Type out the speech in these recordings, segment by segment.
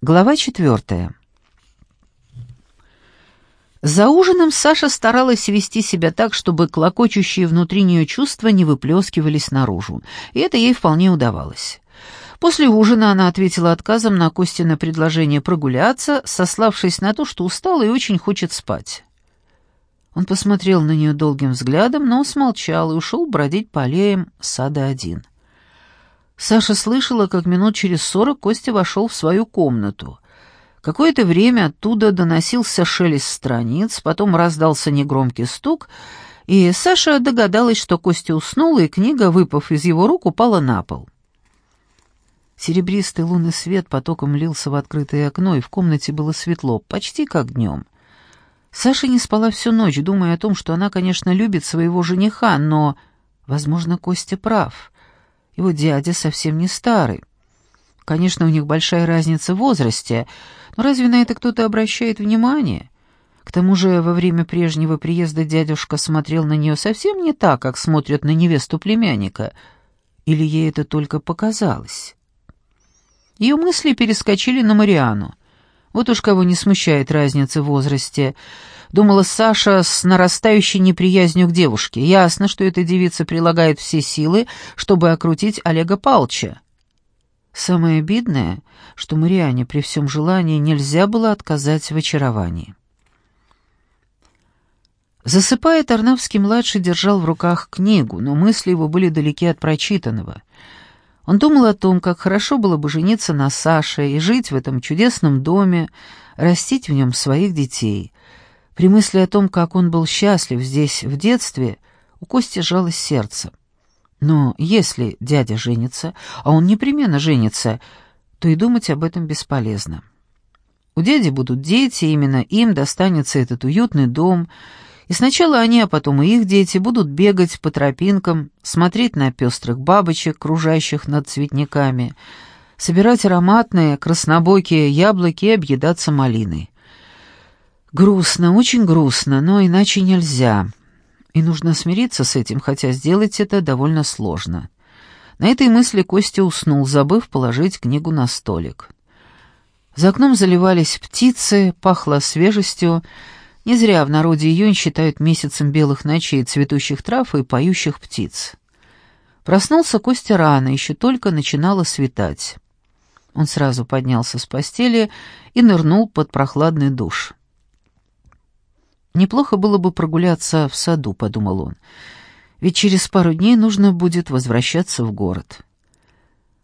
Глава четвертая. За ужином Саша старалась вести себя так, чтобы клокочущие внутри нее чувства не выплескивались наружу, и это ей вполне удавалось. После ужина она ответила отказом на Костина предложение прогуляться, сославшись на то, что устала и очень хочет спать. Он посмотрел на нее долгим взглядом, но смолчал и ушел бродить по аллеям сада один. Саша слышала, как минут через сорок Костя вошел в свою комнату. Какое-то время оттуда доносился шелест страниц, потом раздался негромкий стук, и Саша догадалась, что Костя уснул, и книга, выпав из его рук, упала на пол. Серебристый лунный свет потоком лился в открытое окно, и в комнате было светло, почти как днем. Саша не спала всю ночь, думая о том, что она, конечно, любит своего жениха, но, возможно, Костя прав — его дядя совсем не старый. Конечно, у них большая разница в возрасте, но разве на это кто-то обращает внимание? К тому же во время прежнего приезда дядюшка смотрел на нее совсем не так, как смотрят на невесту племянника. Или ей это только показалось? Ее мысли перескочили на Мариану. Вот уж кого не смущает разница в возрасте — думала Саша с нарастающей неприязнью к девушке. Ясно, что эта девица прилагает все силы, чтобы окрутить Олега Палча. Самое обидное, что Мариане при всем желании нельзя было отказать в очаровании. Засыпая, Тарнавский-младший держал в руках книгу, но мысли его были далеки от прочитанного. Он думал о том, как хорошо было бы жениться на Саше и жить в этом чудесном доме, растить в нем своих детей — при мысли о том, как он был счастлив здесь в детстве, у Кости жалось сердце. Но если дядя женится, а он непременно женится, то и думать об этом бесполезно. У дяди будут дети, именно им достанется этот уютный дом, и сначала они, а потом и их дети будут бегать по тропинкам, смотреть на пестрых бабочек, кружащих над цветниками, собирать ароматные краснобокие яблоки и объедаться малиной. Грустно, очень грустно, но иначе нельзя. И нужно смириться с этим, хотя сделать это довольно сложно. На этой мысли Костя уснул, забыв положить книгу на столик. За окном заливались птицы, пахло свежестью. Не зря в народе июнь считают месяцем белых ночей, цветущих трав и поющих птиц. Проснулся Костя рано, еще только начинало светать. Он сразу поднялся с постели и нырнул под прохладный душ. Неплохо было бы прогуляться в саду, подумал он. Ведь через пару дней нужно будет возвращаться в город.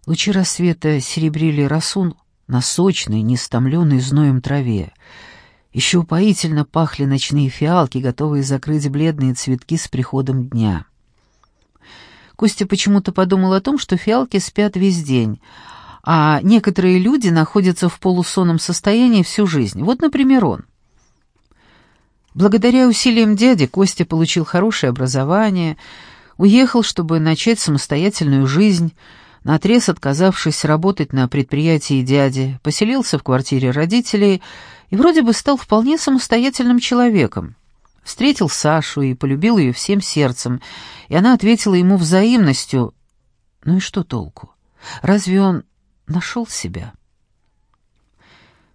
Лучи рассвета серебрили росу на сочной, нестомленной зноем траве. Еще упоительно пахли ночные фиалки, готовые закрыть бледные цветки с приходом дня. Костя почему-то подумал о том, что фиалки спят весь день, а некоторые люди находятся в полусонном состоянии всю жизнь. Вот, например, он. Благодаря усилиям дяди Костя получил хорошее образование, уехал, чтобы начать самостоятельную жизнь, наотрез отказавшись работать на предприятии дяди, поселился в квартире родителей и вроде бы стал вполне самостоятельным человеком. Встретил Сашу и полюбил ее всем сердцем, и она ответила ему взаимностью. Ну и что толку? Разве он нашел себя?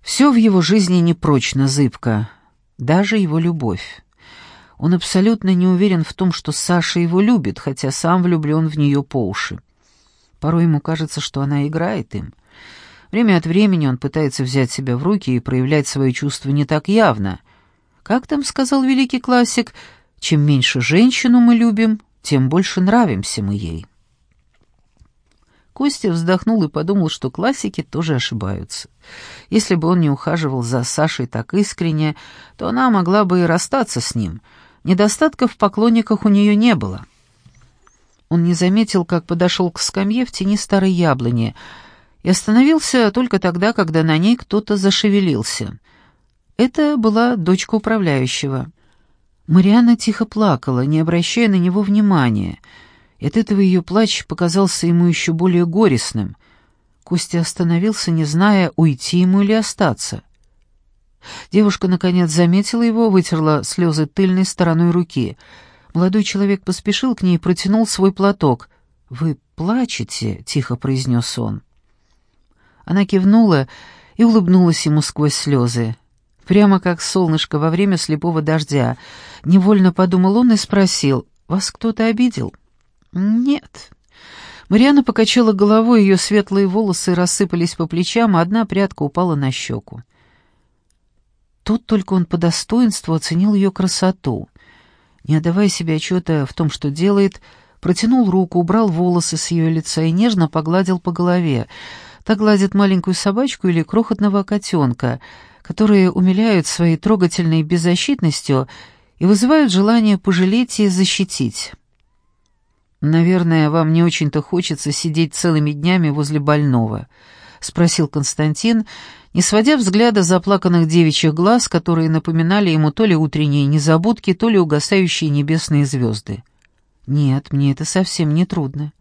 Все в его жизни непрочно зыбко, даже его любовь. Он абсолютно не уверен в том, что Саша его любит, хотя сам влюблен в нее по уши. Порой ему кажется, что она играет им. Время от времени он пытается взять себя в руки и проявлять свои чувства не так явно. Как там сказал великий классик, «Чем меньше женщину мы любим, тем больше нравимся мы ей». Костя вздохнул и подумал, что классики тоже ошибаются. Если бы он не ухаживал за Сашей так искренне, то она могла бы и расстаться с ним. Недостатков в поклонниках у нее не было. Он не заметил, как подошел к скамье в тени старой яблони и остановился только тогда, когда на ней кто-то зашевелился. Это была дочка управляющего. Марианна тихо плакала, не обращая на него внимания — и от этого ее плач показался ему еще более горестным. Костя остановился, не зная, уйти ему или остаться. Девушка, наконец, заметила его, вытерла слезы тыльной стороной руки. Молодой человек поспешил к ней и протянул свой платок. «Вы плачете?» — тихо произнес он. Она кивнула и улыбнулась ему сквозь слезы. Прямо как солнышко во время слепого дождя. Невольно подумал он и спросил, «Вас кто-то обидел?» «Нет». Мариана покачала головой, ее светлые волосы рассыпались по плечам, а одна прядка упала на щеку. Тут только он по достоинству оценил ее красоту. Не отдавая себе отчета в том, что делает, протянул руку, убрал волосы с ее лица и нежно погладил по голове. Так гладит маленькую собачку или крохотного котенка, которые умиляют своей трогательной беззащитностью и вызывают желание пожалеть и защитить. «Наверное, вам не очень-то хочется сидеть целыми днями возле больного», — спросил Константин, не сводя взгляда заплаканных девичьих глаз, которые напоминали ему то ли утренние незабудки, то ли угасающие небесные звезды. «Нет, мне это совсем не трудно.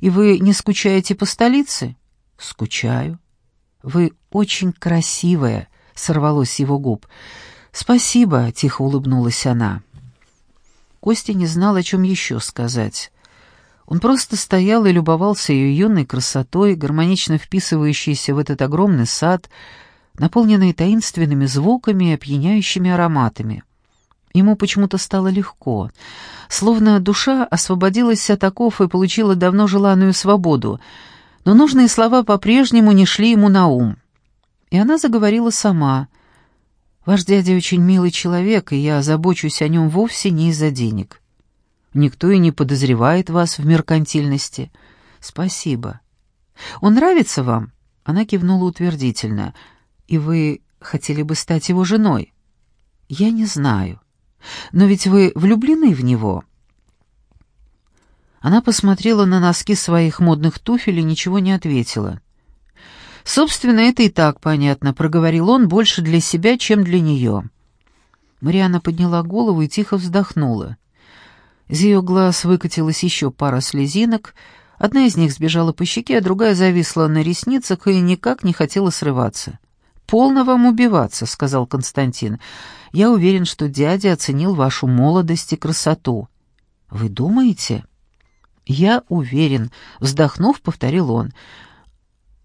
И вы не скучаете по столице?» «Скучаю». «Вы очень красивая», — сорвалось его губ. «Спасибо», — тихо улыбнулась она. Костя не знал, о чем еще сказать. Он просто стоял и любовался ее юной красотой, гармонично вписывающейся в этот огромный сад, наполненный таинственными звуками и опьяняющими ароматами. Ему почему-то стало легко, словно душа освободилась от оков и получила давно желанную свободу, но нужные слова по-прежнему не шли ему на ум. И она заговорила сама. «Ваш дядя очень милый человек, и я забочусь о нем вовсе не из-за денег. Никто и не подозревает вас в меркантильности. Спасибо. Он нравится вам?» Она кивнула утвердительно. «И вы хотели бы стать его женой?» «Я не знаю. Но ведь вы влюблены в него». Она посмотрела на носки своих модных туфель и ничего не ответила. «Собственно, это и так понятно», — проговорил он больше для себя, чем для нее. Мариана подняла голову и тихо вздохнула. Из ее глаз выкатилась еще пара слезинок, одна из них сбежала по щеке, а другая зависла на ресницах и никак не хотела срываться. «Полно вам убиваться», — сказал Константин. «Я уверен, что дядя оценил вашу молодость и красоту». «Вы думаете?» «Я уверен», — вздохнув, повторил он.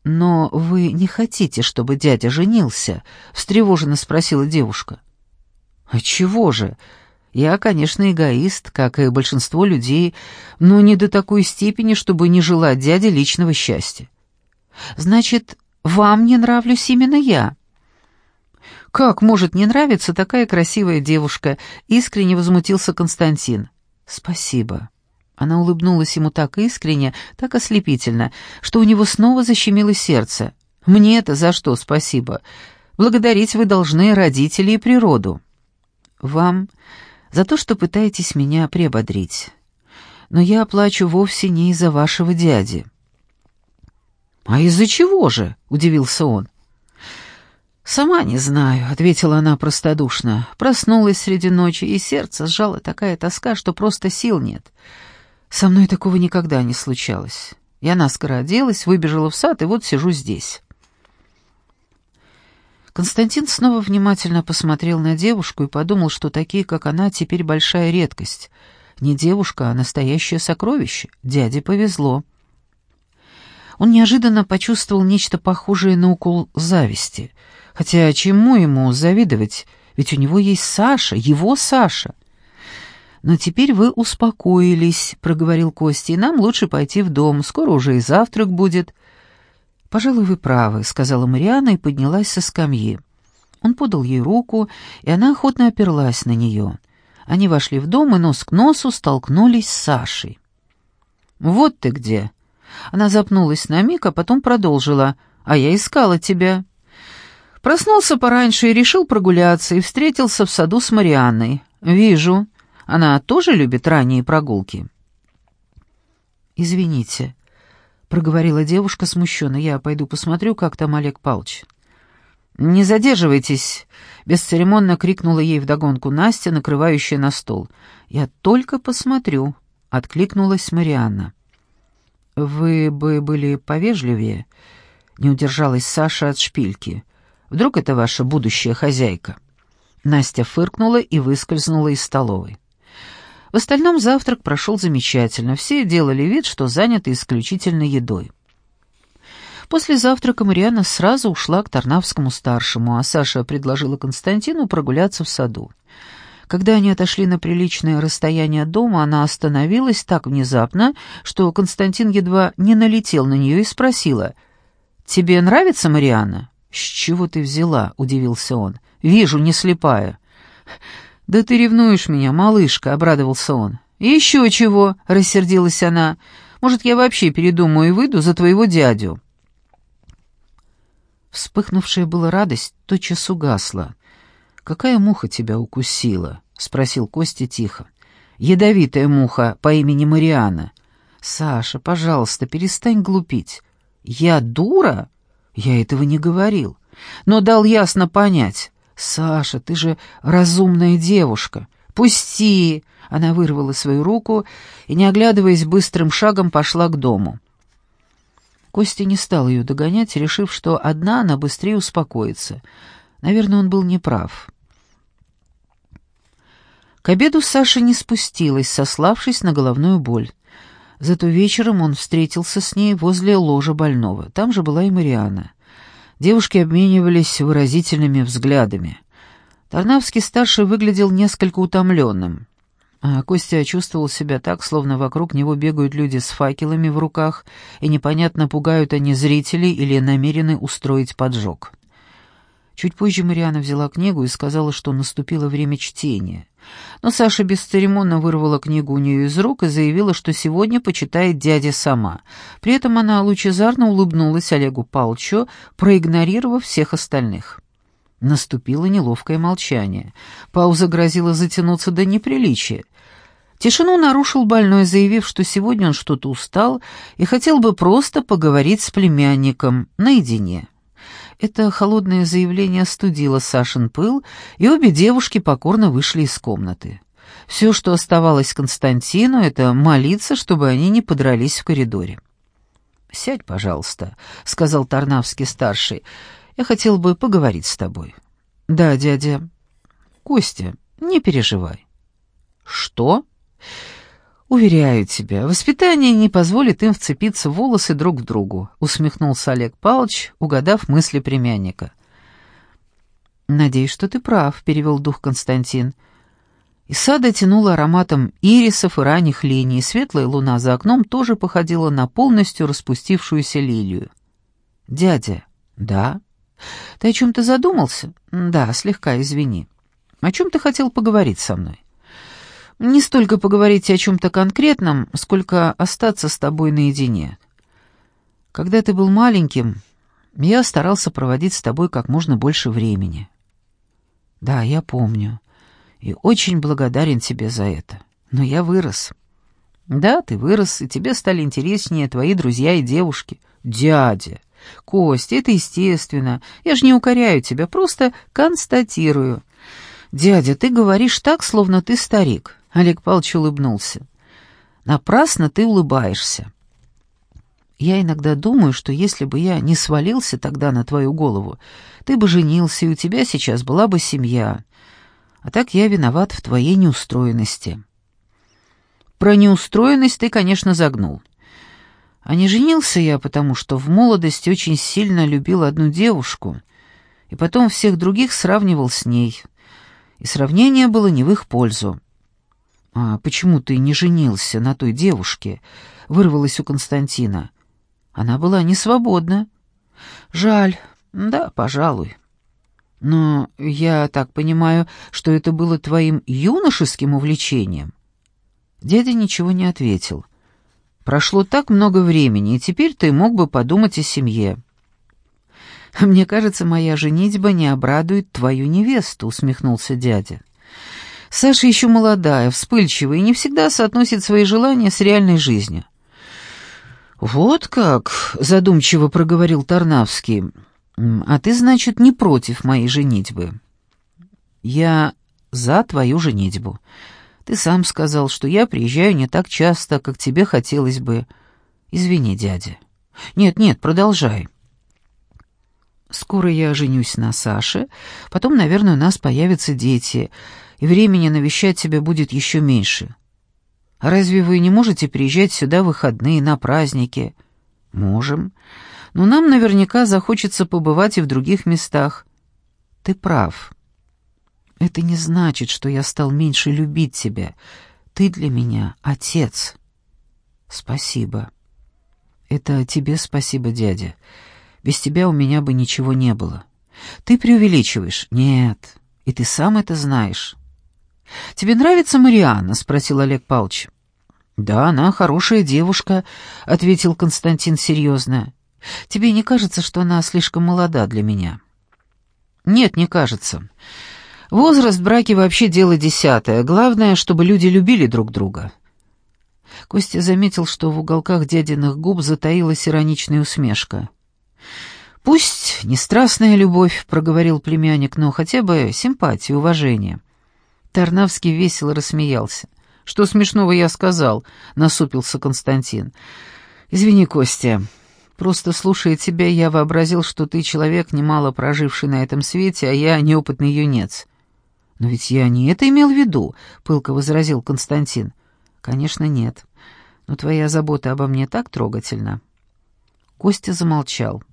«Но вы не хотите, чтобы дядя женился?» — встревоженно спросила девушка. «А чего же?» Я, конечно, эгоист, как и большинство людей, но не до такой степени, чтобы не желать дяде личного счастья. Значит, вам не нравлюсь именно я. Как может не нравиться такая красивая девушка? Искренне возмутился Константин. Спасибо. Она улыбнулась ему так искренне, так ослепительно, что у него снова защемило сердце. мне это за что спасибо? Благодарить вы должны родителей и природу. Вам за то, что пытаетесь меня приободрить. Но я плачу вовсе не из-за вашего дяди». «А из-за чего же?» — удивился он. «Сама не знаю», — ответила она простодушно. Проснулась среди ночи, и сердце сжало такая тоска, что просто сил нет. Со мной такого никогда не случалось. Я наскоро оделась, выбежала в сад, и вот сижу здесь. Константин снова внимательно посмотрел на девушку и подумал, что такие, как она, теперь большая редкость. Не девушка, а настоящее сокровище. Дяде повезло. Он неожиданно почувствовал нечто похожее на укол зависти. Хотя чему ему завидовать? Ведь у него есть Саша, его Саша. «Но теперь вы успокоились», — проговорил Костя, — «и нам лучше пойти в дом. Скоро уже и завтрак будет». «Пожалуй, вы правы», — сказала Мариана и поднялась со скамьи. Он подал ей руку, и она охотно оперлась на нее. Они вошли в дом и нос к носу столкнулись с Сашей. «Вот ты где!» Она запнулась на миг, а потом продолжила. «А я искала тебя». Проснулся пораньше и решил прогуляться, и встретился в саду с Марианной. «Вижу. Она тоже любит ранние прогулки?» «Извините», проговорила девушка смущенно. «Я пойду посмотрю, как там Олег Палч». «Не задерживайтесь!» — бесцеремонно крикнула ей вдогонку Настя, накрывающая на стол. «Я только посмотрю», — откликнулась Марианна. «Вы бы были повежливее», — не удержалась Саша от шпильки. «Вдруг это ваша будущая хозяйка?» Настя фыркнула и выскользнула из столовой. В остальном завтрак прошел замечательно, все делали вид, что заняты исключительно едой. После завтрака Мариана сразу ушла к Тарнавскому-старшему, а Саша предложила Константину прогуляться в саду. Когда они отошли на приличное расстояние от дома, она остановилась так внезапно, что Константин едва не налетел на нее и спросила, «Тебе нравится Мариана?» «С чего ты взяла?» — удивился он. «Вижу, не слепая». «Да ты ревнуешь меня, малышка», — обрадовался он. еще чего?» — рассердилась она. «Может, я вообще передумаю и выйду за твоего дядю?» Вспыхнувшая была радость тотчас угасла. «Какая муха тебя укусила?» — спросил Костя тихо. «Ядовитая муха по имени Мариана». «Саша, пожалуйста, перестань глупить». «Я дура?» «Я этого не говорил, но дал ясно понять. Саша, ты же разумная девушка. Пусти!» Она вырвала свою руку и, не оглядываясь, быстрым шагом пошла к дому. Костя не стал ее догонять, решив, что одна она быстрее успокоится. Наверное, он был неправ. К обеду Саша не спустилась, сославшись на головную боль. Зато вечером он встретился с ней возле ложа больного. Там же была и Мариана. Девушки обменивались выразительными взглядами. Тарнавский-старший выглядел несколько утомленным. А Костя чувствовал себя так, словно вокруг него бегают люди с факелами в руках, и непонятно, пугают они зрителей или намерены устроить поджог. Чуть позже Мариана взяла книгу и сказала, что наступило время чтения. Но Саша бесцеремонно вырвала книгу у нее из рук и заявила, что сегодня почитает дядя сама. При этом она лучезарно улыбнулась Олегу Палчу, проигнорировав всех остальных. Наступило неловкое молчание. Пауза грозила затянуться до неприличия. Тишину нарушил больной, заявив, что сегодня он что-то устал и хотел бы просто поговорить с племянником наедине. Это холодное заявление остудило Сашин пыл, и обе девушки покорно вышли из комнаты. Все, что оставалось Константину, это молиться, чтобы они не подрались в коридоре. «Сядь, пожалуйста», — сказал Тарнавский-старший. «Я хотел бы поговорить с тобой». «Да, дядя». «Костя, не переживай». «Что?» «Уверяю тебя, воспитание не позволит им вцепиться в волосы друг к другу», — усмехнулся Олег Павлович, угадав мысли племянника. «Надеюсь, что ты прав», — перевел дух Константин. Из сада тянуло ароматом ирисов и ранних линий, светлая луна за окном тоже походила на полностью распустившуюся лилию. «Дядя». «Да». «Ты о чем-то задумался?» «Да, слегка, извини». «О чем ты хотел поговорить со мной?» Не столько поговорить о чем-то конкретном, сколько остаться с тобой наедине. Когда ты был маленьким, я старался проводить с тобой как можно больше времени. Да, я помню. И очень благодарен тебе за это. Но я вырос. Да, ты вырос, и тебе стали интереснее твои друзья и девушки. Дядя. Костя, это естественно. Я же не укоряю тебя, просто констатирую. Дядя, ты говоришь так, словно ты старик. Олег Павлович улыбнулся. «Напрасно ты улыбаешься. Я иногда думаю, что если бы я не свалился тогда на твою голову, ты бы женился, и у тебя сейчас была бы семья. А так я виноват в твоей неустроенности». «Про неустроенность ты, конечно, загнул. А не женился я, потому что в молодости очень сильно любил одну девушку, и потом всех других сравнивал с ней. И сравнение было не в их пользу. «А почему ты не женился на той девушке?» — вырвалось у Константина. «Она была не свободна». «Жаль. Да, пожалуй». «Но я так понимаю, что это было твоим юношеским увлечением?» Дядя ничего не ответил. «Прошло так много времени, и теперь ты мог бы подумать о семье». «Мне кажется, моя женитьба не обрадует твою невесту», — усмехнулся дядя. Саша еще молодая, вспыльчивая и не всегда соотносит свои желания с реальной жизнью. «Вот как», — задумчиво проговорил Тарнавский, — «а ты, значит, не против моей женитьбы?» «Я за твою женитьбу. Ты сам сказал, что я приезжаю не так часто, как тебе хотелось бы. Извини, дядя». «Нет, нет, продолжай». «Скоро я женюсь на Саше, потом, наверное, у нас появятся дети» и времени навещать тебя будет еще меньше. А разве вы не можете приезжать сюда в выходные, на праздники? Можем. Но нам наверняка захочется побывать и в других местах. Ты прав. Это не значит, что я стал меньше любить тебя. Ты для меня отец. Спасибо. Это тебе спасибо, дядя. Без тебя у меня бы ничего не было. Ты преувеличиваешь. Нет, и ты сам это знаешь. Тебе нравится Марианна? спросил Олег Павлович. Да, она хорошая девушка, ответил Константин серьезно. Тебе не кажется, что она слишком молода для меня? Нет, не кажется. Возраст браки вообще дело десятое. Главное, чтобы люди любили друг друга. Костя заметил, что в уголках дядиных губ затаилась ироничная усмешка. «Пусть не страстная любовь», — проговорил племянник, «но хотя бы симпатия, уважение». Тарнавский весело рассмеялся. «Что смешного я сказал?» — насупился Константин. «Извини, Костя, Просто слушая тебя, я вообразил, что ты человек, немало проживший на этом свете, а я неопытный юнец». «Но ведь я не это имел в виду», — пылко возразил Константин. «Конечно, нет. Но твоя забота обо мне так трогательна». Костя замолчал.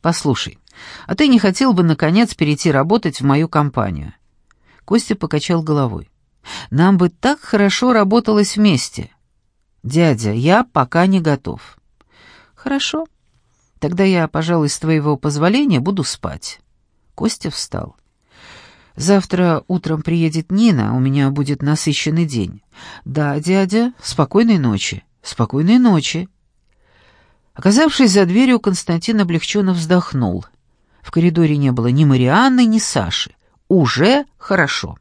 «Послушай, а ты не хотел бы, наконец, перейти работать в мою компанию?» Костя покачал головой. «Нам бы так хорошо работалось вместе». «Дядя, я пока не готов». «Хорошо. Тогда я, пожалуй, с твоего позволения буду спать». Костя встал. «Завтра утром приедет Нина, у меня будет насыщенный день». «Да, дядя, спокойной ночи». «Спокойной ночи». Оказавшись за дверью, Константин облегченно вздохнул. В коридоре не было ни Марианны, ни Саши. «Уже хорошо».